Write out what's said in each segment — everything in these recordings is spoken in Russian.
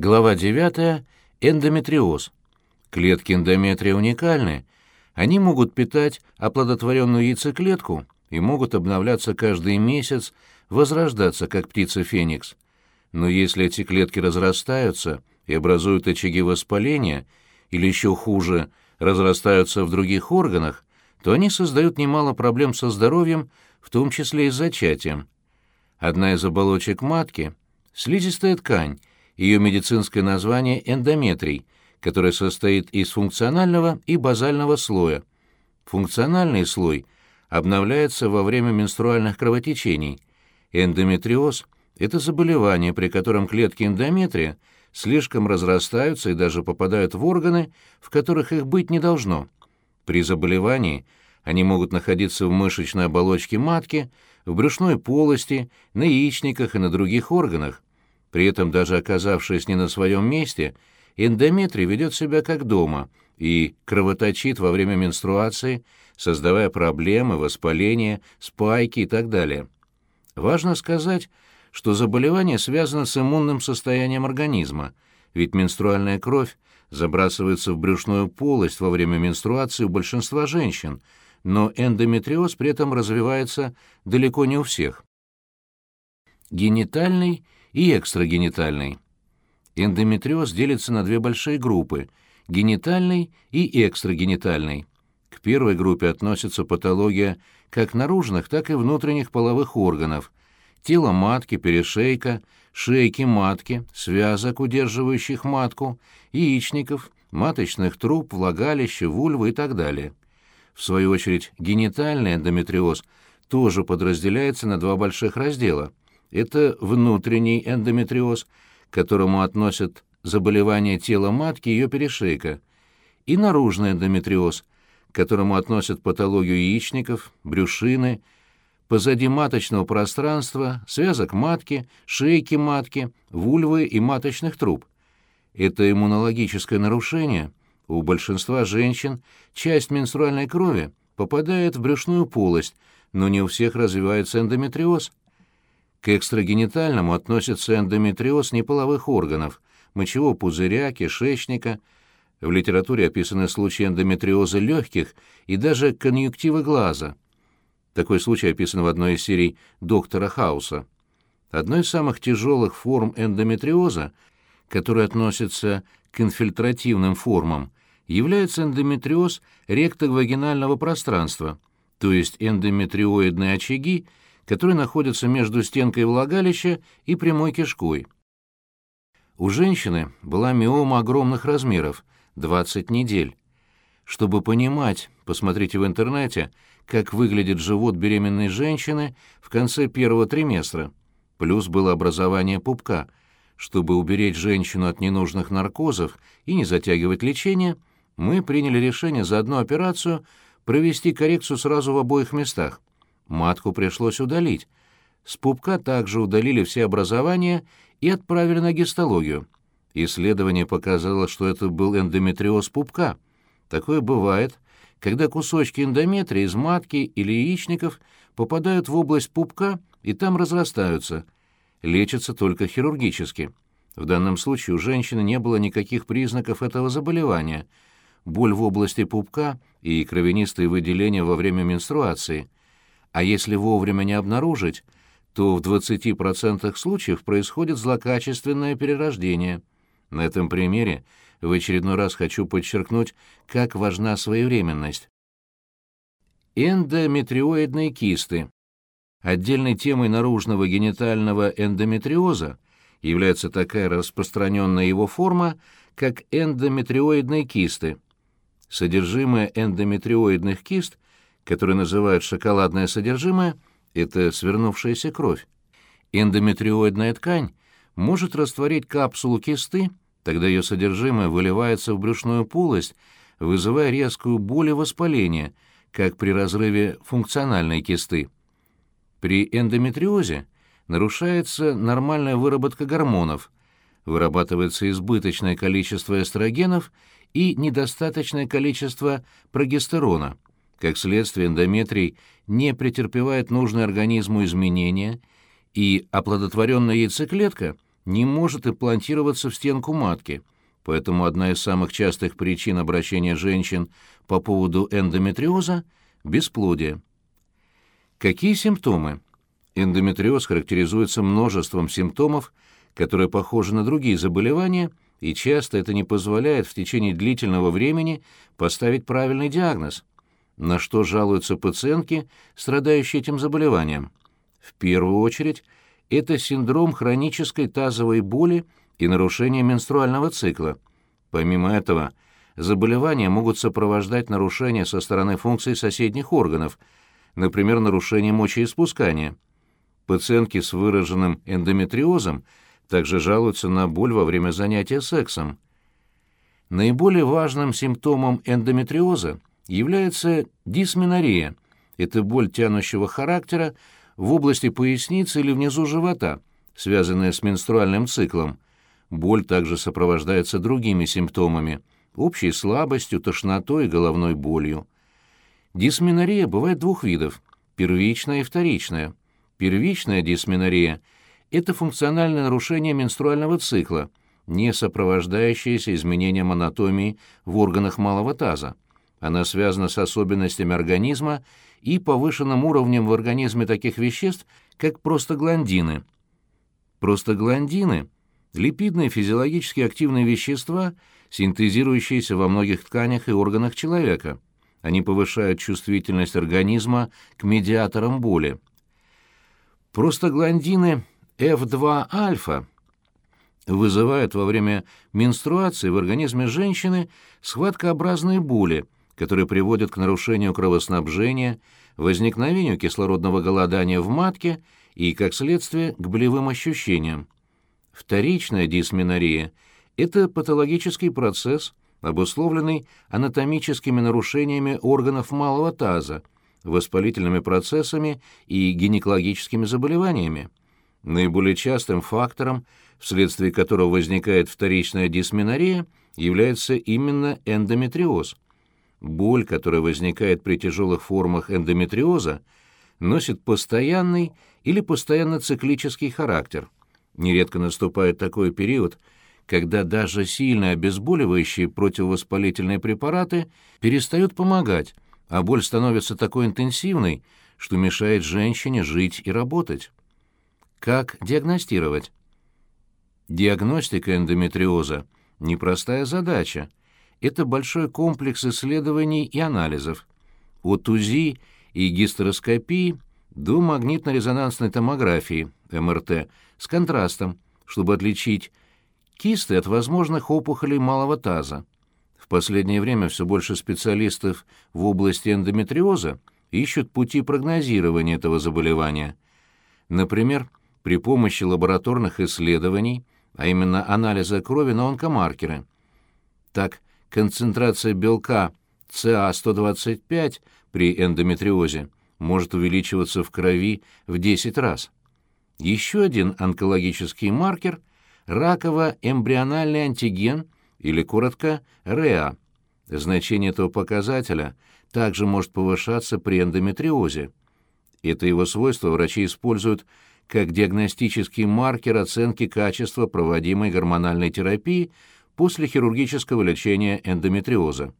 Глава 9. Эндометриоз. Клетки эндометрия уникальны. Они могут питать оплодотворенную яйцеклетку и могут обновляться каждый месяц, возрождаться, как птица Феникс. Но если эти клетки разрастаются и образуют очаги воспаления, или еще хуже, разрастаются в других органах, то они создают немало проблем со здоровьем, в том числе и с зачатием. Одна из оболочек матки — слизистая ткань, ее медицинское название – эндометрий, который состоит из функционального и базального слоя. Функциональный слой обновляется во время менструальных кровотечений. Эндометриоз – это заболевание, при котором клетки эндометрия слишком разрастаются и даже попадают в органы, в которых их быть не должно. При заболевании они могут находиться в мышечной оболочке матки, в брюшной полости, на яичниках и на других органах. При этом, даже оказавшись не на своем месте, эндометрий ведет себя как дома и кровоточит во время менструации, создавая проблемы, воспаления, спайки и так далее. Важно сказать, что заболевание связано с иммунным состоянием организма, ведь менструальная кровь забрасывается в брюшную полость во время менструации у большинства женщин, но эндометриоз при этом развивается далеко не у всех. Генитальный и экстрагенитальный. Эндометриоз делится на две большие группы – генитальный и экстрагенитальный. К первой группе относится патология как наружных, так и внутренних половых органов, тело матки, перешейка, шейки матки, связок, удерживающих матку, яичников, маточных труб, влагалища, вульвы и так далее. В свою очередь, генитальный эндометриоз тоже подразделяется на два больших раздела – это внутренний эндометриоз, к которому относят заболевания тела матки и ее перешейка, и наружный эндометриоз, к которому относят патологию яичников, брюшины, позади маточного пространства, связок матки, шейки матки, вульвы и маточных труб. Это иммунологическое нарушение. У большинства женщин часть менструальной крови попадает в брюшную полость, но не у всех развивается эндометриоз. К экстрагенитальному относится эндометриоз неполовых органов, мочевого пузыря, кишечника. В литературе описаны случаи эндометриоза легких и даже конъюнктивы глаза. Такой случай описан в одной из серий «Доктора Хауса». Одной из самых тяжелых форм эндометриоза, которая относится к инфильтративным формам, является эндометриоз ректовагинального пространства, то есть эндометриоидные очаги, которые находятся между стенкой влагалища и прямой кишкой. У женщины была миома огромных размеров, 20 недель. Чтобы понимать, посмотрите в интернете, как выглядит живот беременной женщины в конце первого триместра. Плюс было образование пупка. Чтобы уберечь женщину от ненужных наркозов и не затягивать лечение, мы приняли решение за одну операцию провести коррекцию сразу в обоих местах. Матку пришлось удалить. С пупка также удалили все образования и отправили на гистологию. Исследование показало, что это был эндометриоз пупка. Такое бывает, когда кусочки эндометрия из матки или яичников попадают в область пупка и там разрастаются. Лечатся только хирургически. В данном случае у женщины не было никаких признаков этого заболевания. Боль в области пупка и кровянистые выделения во время менструации – а если вовремя не обнаружить, то в 20% случаев происходит злокачественное перерождение. На этом примере в очередной раз хочу подчеркнуть, как важна своевременность. Эндометриоидные кисты. Отдельной темой наружного генитального эндометриоза является такая распространенная его форма, как эндометриоидные кисты. Содержимое эндометриоидных кист который называют шоколадное содержимое, это свернувшаяся кровь. Эндометриоидная ткань может растворить капсулу кисты, тогда ее содержимое выливается в брюшную полость, вызывая резкую боль и воспаление, как при разрыве функциональной кисты. При эндометриозе нарушается нормальная выработка гормонов, вырабатывается избыточное количество эстрогенов и недостаточное количество прогестерона – как следствие, эндометрий не претерпевает нужные организму изменения, и оплодотворенная яйцеклетка не может имплантироваться в стенку матки, поэтому одна из самых частых причин обращения женщин по поводу эндометриоза – бесплодие. Какие симптомы? Эндометриоз характеризуется множеством симптомов, которые похожи на другие заболевания, и часто это не позволяет в течение длительного времени поставить правильный диагноз. На что жалуются пациентки, страдающие этим заболеванием? В первую очередь, это синдром хронической тазовой боли и нарушение менструального цикла. Помимо этого, заболевания могут сопровождать нарушения со стороны функций соседних органов, например, нарушение мочеиспускания. Пациентки с выраженным эндометриозом также жалуются на боль во время занятия сексом. Наиболее важным симптомом эндометриоза является дисменория. Это боль тянущего характера в области поясницы или внизу живота, связанная с менструальным циклом. Боль также сопровождается другими симптомами – общей слабостью, тошнотой и головной болью. Дисменория бывает двух видов – первичная и вторичная. Первичная дисменория – это функциональное нарушение менструального цикла, не сопровождающееся изменением анатомии в органах малого таза. Она связана с особенностями организма и повышенным уровнем в организме таких веществ, как простагландины. Простагландины – липидные физиологически активные вещества, синтезирующиеся во многих тканях и органах человека. Они повышают чувствительность организма к медиаторам боли. Простагландины F2-альфа вызывают во время менструации в организме женщины схваткообразные боли – которые приводят к нарушению кровоснабжения, возникновению кислородного голодания в матке и, как следствие, к болевым ощущениям. Вторичная дисменория – это патологический процесс, обусловленный анатомическими нарушениями органов малого таза, воспалительными процессами и гинекологическими заболеваниями. Наиболее частым фактором, вследствие которого возникает вторичная дисменория, является именно эндометриоз – Боль, которая возникает при тяжелых формах эндометриоза, носит постоянный или постоянно-циклический характер. Нередко наступает такой период, когда даже сильно обезболивающие противовоспалительные препараты перестают помогать, а боль становится такой интенсивной, что мешает женщине жить и работать. Как диагностировать? Диагностика эндометриоза – непростая задача, это большой комплекс исследований и анализов. От УЗИ и гистероскопии до магнитно-резонансной томографии, МРТ, с контрастом, чтобы отличить кисты от возможных опухолей малого таза. В последнее время все больше специалистов в области эндометриоза ищут пути прогнозирования этого заболевания. Например, при помощи лабораторных исследований, а именно анализа крови на онкомаркеры. Так, концентрация белка ЦА-125 при эндометриозе может увеличиваться в крови в 10 раз. Еще один онкологический маркер – раково-эмбриональный антиген, или коротко РЭА. Значение этого показателя также может повышаться при эндометриозе. Это его свойство врачи используют как диагностический маркер оценки качества проводимой гормональной терапии – после хирургического лечения эндометриоза.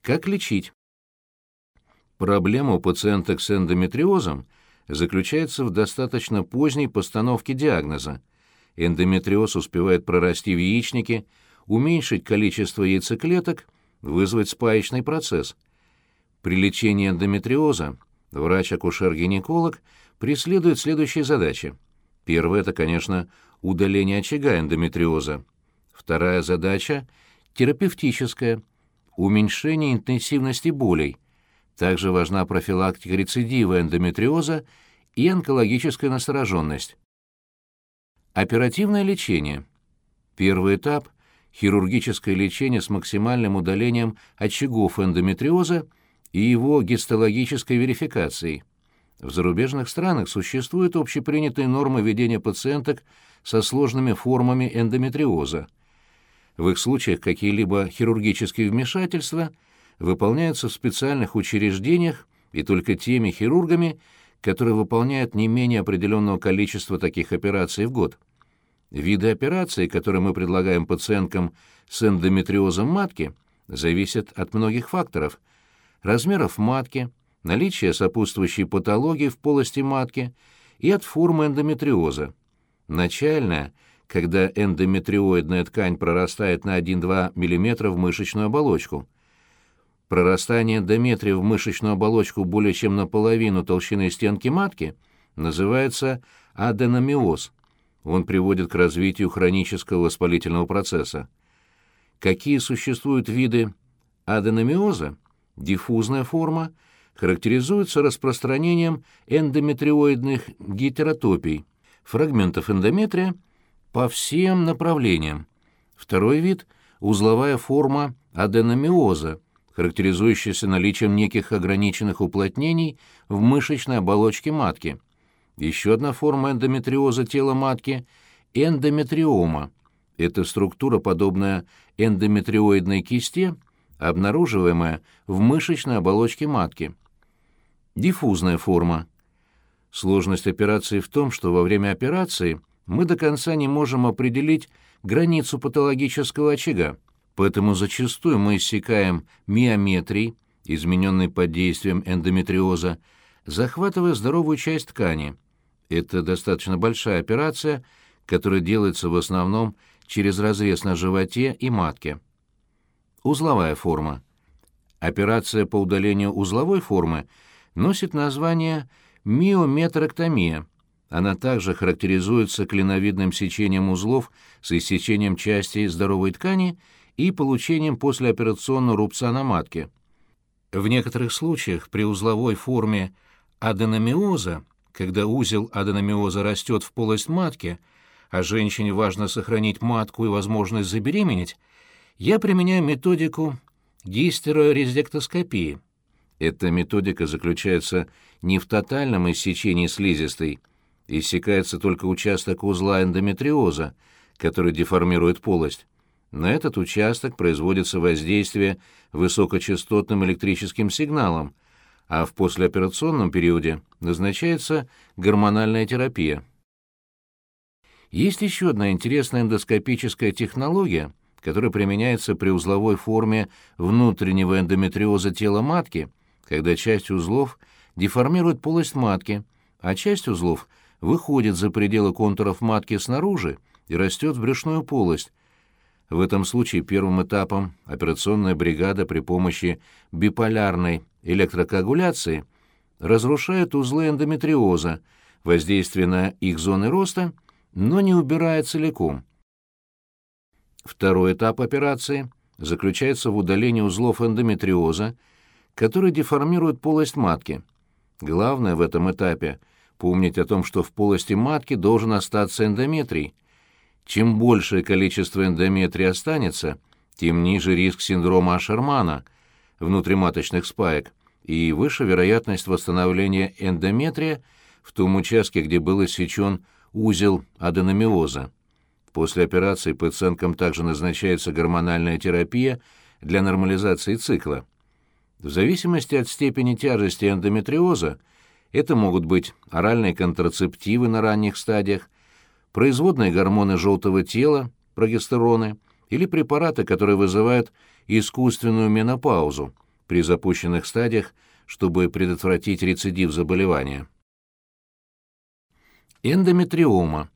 Как лечить? Проблема у пациенток с эндометриозом заключается в достаточно поздней постановке диагноза. Эндометриоз успевает прорасти в яичнике, уменьшить количество яйцеклеток, вызвать спаечный процесс. При лечении эндометриоза врач-акушер-гинеколог преследует следующие задачи. Первое – это, конечно, удаление очага эндометриоза. Вторая задача – терапевтическая – уменьшение интенсивности болей. Также важна профилактика рецидива эндометриоза и онкологическая настороженность. Оперативное лечение. Первый этап – хирургическое лечение с максимальным удалением очагов эндометриоза и его гистологической верификацией. В зарубежных странах существуют общепринятые нормы ведения пациенток со сложными формами эндометриоза – в их случаях какие-либо хирургические вмешательства выполняются в специальных учреждениях и только теми хирургами, которые выполняют не менее определенного количества таких операций в год. Виды операций, которые мы предлагаем пациенткам с эндометриозом матки, зависят от многих факторов. Размеров матки, наличия сопутствующей патологии в полости матки и от формы эндометриоза. Начальная, когда эндометриоидная ткань прорастает на 1-2 мм в мышечную оболочку. Прорастание эндометрия в мышечную оболочку более чем наполовину толщины стенки матки называется аденомиоз. Он приводит к развитию хронического воспалительного процесса. Какие существуют виды аденомиоза? Диффузная форма характеризуется распространением эндометриоидных гетеротопий, фрагментов эндометрия по всем направлениям. Второй вид – узловая форма аденомиоза, характеризующаяся наличием неких ограниченных уплотнений в мышечной оболочке матки. Еще одна форма эндометриоза тела матки – эндометриома. Это структура, подобная эндометриоидной кисте, обнаруживаемая в мышечной оболочке матки. Диффузная форма. Сложность операции в том, что во время операции мы до конца не можем определить границу патологического очага, поэтому зачастую мы иссякаем миометрий, измененный под действием эндометриоза, захватывая здоровую часть ткани. Это достаточно большая операция, которая делается в основном через разрез на животе и матке. Узловая форма. Операция по удалению узловой формы – носит название миометроктомия. Она также характеризуется клиновидным сечением узлов с иссечением части здоровой ткани и получением послеоперационного рубца на матке. В некоторых случаях при узловой форме аденомиоза, когда узел аденомиоза растет в полость матки, а женщине важно сохранить матку и возможность забеременеть, я применяю методику гистерорезектоскопии. Эта методика заключается не в тотальном иссечении слизистой, иссякается только участок узла эндометриоза, который деформирует полость. На этот участок производится воздействие высокочастотным электрическим сигналом, а в послеоперационном периоде назначается гормональная терапия. Есть еще одна интересная эндоскопическая технология, которая применяется при узловой форме внутреннего эндометриоза тела матки – когда часть узлов деформирует полость матки, а часть узлов выходит за пределы контуров матки снаружи и растет в брюшную полость. В этом случае первым этапом операционная бригада при помощи биполярной электрокоагуляции разрушает узлы эндометриоза, воздействие на их зоны роста, но не убирает целиком. Второй этап операции заключается в удалении узлов эндометриоза, которые деформируют полость матки. Главное в этом этапе — помнить о том, что в полости матки должен остаться эндометрий. Чем большее количество эндометрия останется, тем ниже риск синдрома Ашермана, внутриматочных спаек, и выше вероятность восстановления эндометрия в том участке, где был иссечен узел аденомиоза. После операции пациенткам также назначается гормональная терапия для нормализации цикла. В зависимости от степени тяжести эндометриоза это могут быть оральные контрацептивы на ранних стадиях, производные гормоны желтого тела, прогестероны, или препараты, которые вызывают искусственную менопаузу при запущенных стадиях, чтобы предотвратить рецидив заболевания. Эндометриома.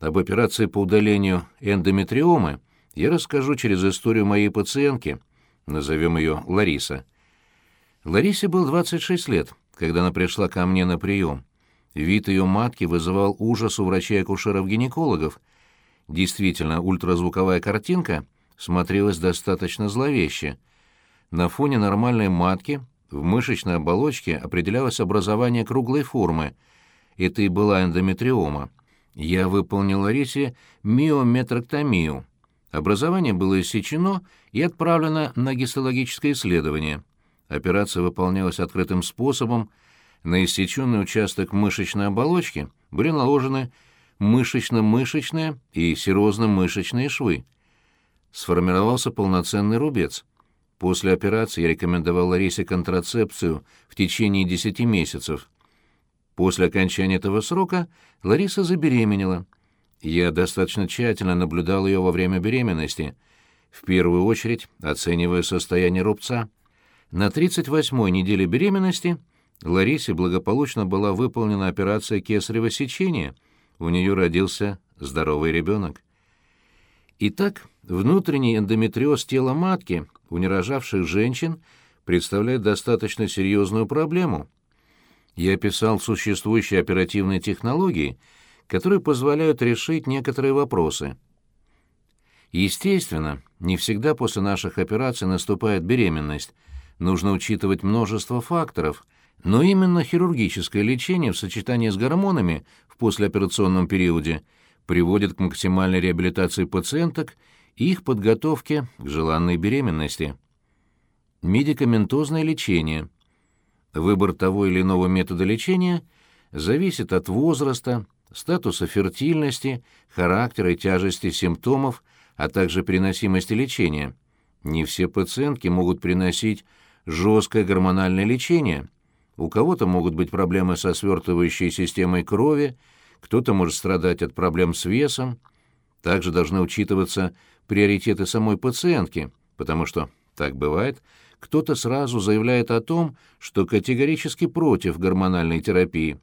Об операции по удалению эндометриомы я расскажу через историю моей пациентки – назовем ее Лариса. Ларисе был 26 лет, когда она пришла ко мне на прием. Вид ее матки вызывал ужас у врачей-акушеров-гинекологов. Действительно, ультразвуковая картинка смотрелась достаточно зловеще. На фоне нормальной матки в мышечной оболочке определялось образование круглой формы. Это и была эндометриома. Я выполнил Ларисе миометроктомию — Образование было иссечено и отправлено на гистологическое исследование. Операция выполнялась открытым способом. На иссеченный участок мышечной оболочки были наложены мышечно-мышечные и серозно-мышечные швы. Сформировался полноценный рубец. После операции я рекомендовал Ларисе контрацепцию в течение 10 месяцев. После окончания этого срока Лариса забеременела. Я достаточно тщательно наблюдал ее во время беременности, в первую очередь оценивая состояние рубца. На 38-й неделе беременности Ларисе благополучно была выполнена операция кесарево сечения. У нее родился здоровый ребенок. Итак, внутренний эндометриоз тела матки у нерожавших женщин представляет достаточно серьезную проблему. Я описал существующие оперативные технологии, которые позволяют решить некоторые вопросы. Естественно, не всегда после наших операций наступает беременность. Нужно учитывать множество факторов, но именно хирургическое лечение в сочетании с гормонами в послеоперационном периоде приводит к максимальной реабилитации пациенток и их подготовке к желанной беременности. Медикаментозное лечение. Выбор того или иного метода лечения зависит от возраста, статуса фертильности, характера и тяжести симптомов, а также переносимости лечения. Не все пациентки могут приносить жесткое гормональное лечение. У кого-то могут быть проблемы со свертывающей системой крови, кто-то может страдать от проблем с весом. Также должны учитываться приоритеты самой пациентки, потому что, так бывает, кто-то сразу заявляет о том, что категорически против гормональной терапии.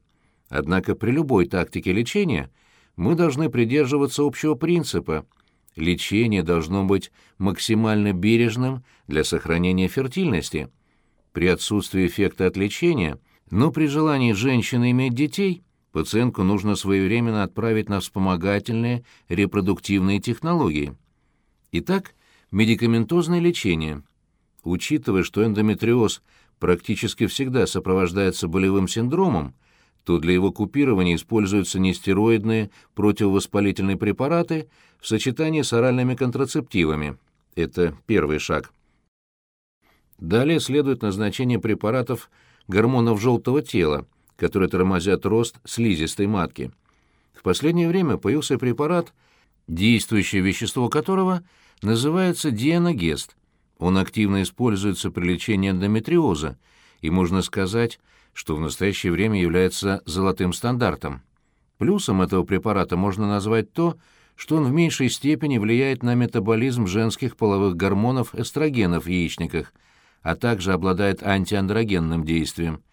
Однако при любой тактике лечения мы должны придерживаться общего принципа. Лечение должно быть максимально бережным для сохранения фертильности. При отсутствии эффекта от лечения, но при желании женщины иметь детей, пациентку нужно своевременно отправить на вспомогательные репродуктивные технологии. Итак, медикаментозное лечение. Учитывая, что эндометриоз практически всегда сопровождается болевым синдромом, то для его купирования используются нестероидные противовоспалительные препараты в сочетании с оральными контрацептивами. Это первый шаг. Далее следует назначение препаратов гормонов желтого тела, которые тормозят рост слизистой матки. В последнее время появился препарат, действующее вещество которого называется дианогест. Он активно используется при лечении эндометриоза, и можно сказать, что в настоящее время является золотым стандартом. Плюсом этого препарата можно назвать то, что он в меньшей степени влияет на метаболизм женских половых гормонов эстрогенов в яичниках, а также обладает антиандрогенным действием.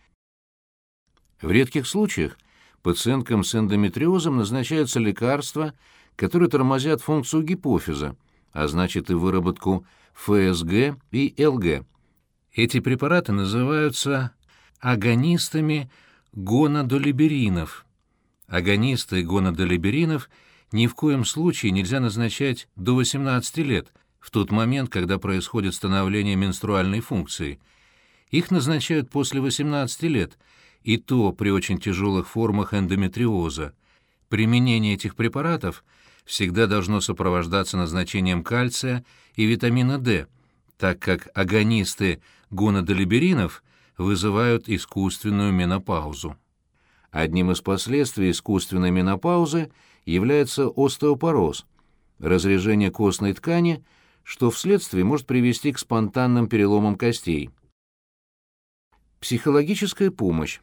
В редких случаях пациенткам с эндометриозом назначаются лекарства, которые тормозят функцию гипофиза, а значит и выработку ФСГ и ЛГ. Эти препараты называются агонистами гонадолиберинов. Агонисты гонадолиберинов ни в коем случае нельзя назначать до 18 лет, в тот момент, когда происходит становление менструальной функции. Их назначают после 18 лет, и то при очень тяжелых формах эндометриоза. Применение этих препаратов всегда должно сопровождаться назначением кальция и витамина D, так как агонисты гонадолиберинов – вызывают искусственную менопаузу. Одним из последствий искусственной менопаузы является остеопороз, разрежение костной ткани, что вследствие может привести к спонтанным переломам костей. Психологическая помощь.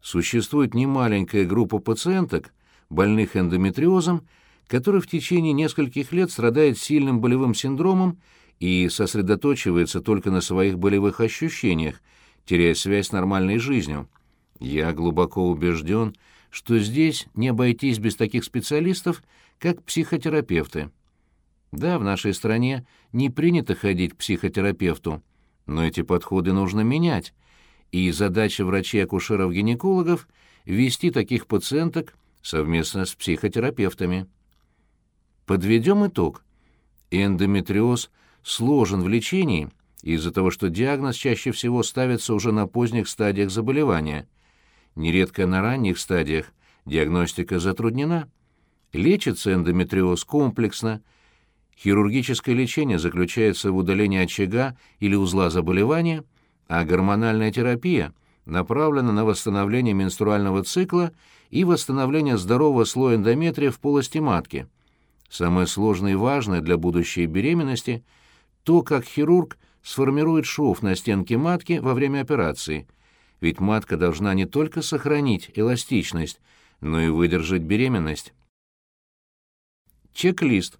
Существует немаленькая группа пациенток, больных эндометриозом, которые в течение нескольких лет страдают сильным болевым синдромом и сосредоточиваются только на своих болевых ощущениях, теряя связь с нормальной жизнью. Я глубоко убежден, что здесь не обойтись без таких специалистов, как психотерапевты. Да, в нашей стране не принято ходить к психотерапевту, но эти подходы нужно менять, и задача врачей-акушеров-гинекологов — вести таких пациенток совместно с психотерапевтами. Подведем итог. Эндометриоз сложен в лечении — из-за того, что диагноз чаще всего ставится уже на поздних стадиях заболевания. Нередко на ранних стадиях диагностика затруднена. Лечится эндометриоз комплексно. Хирургическое лечение заключается в удалении очага или узла заболевания, а гормональная терапия направлена на восстановление менструального цикла и восстановление здорового слоя эндометрия в полости матки. Самое сложное и важное для будущей беременности – то, как хирург – сформирует шов на стенке матки во время операции, ведь матка должна не только сохранить эластичность, но и выдержать беременность. Чек-лист.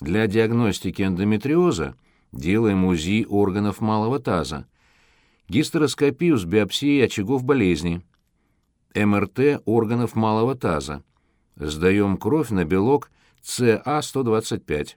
Для диагностики эндометриоза делаем УЗИ органов малого таза. Гистероскопию с биопсией очагов болезни. МРТ органов малого таза. Сдаем кровь на белок СА-125.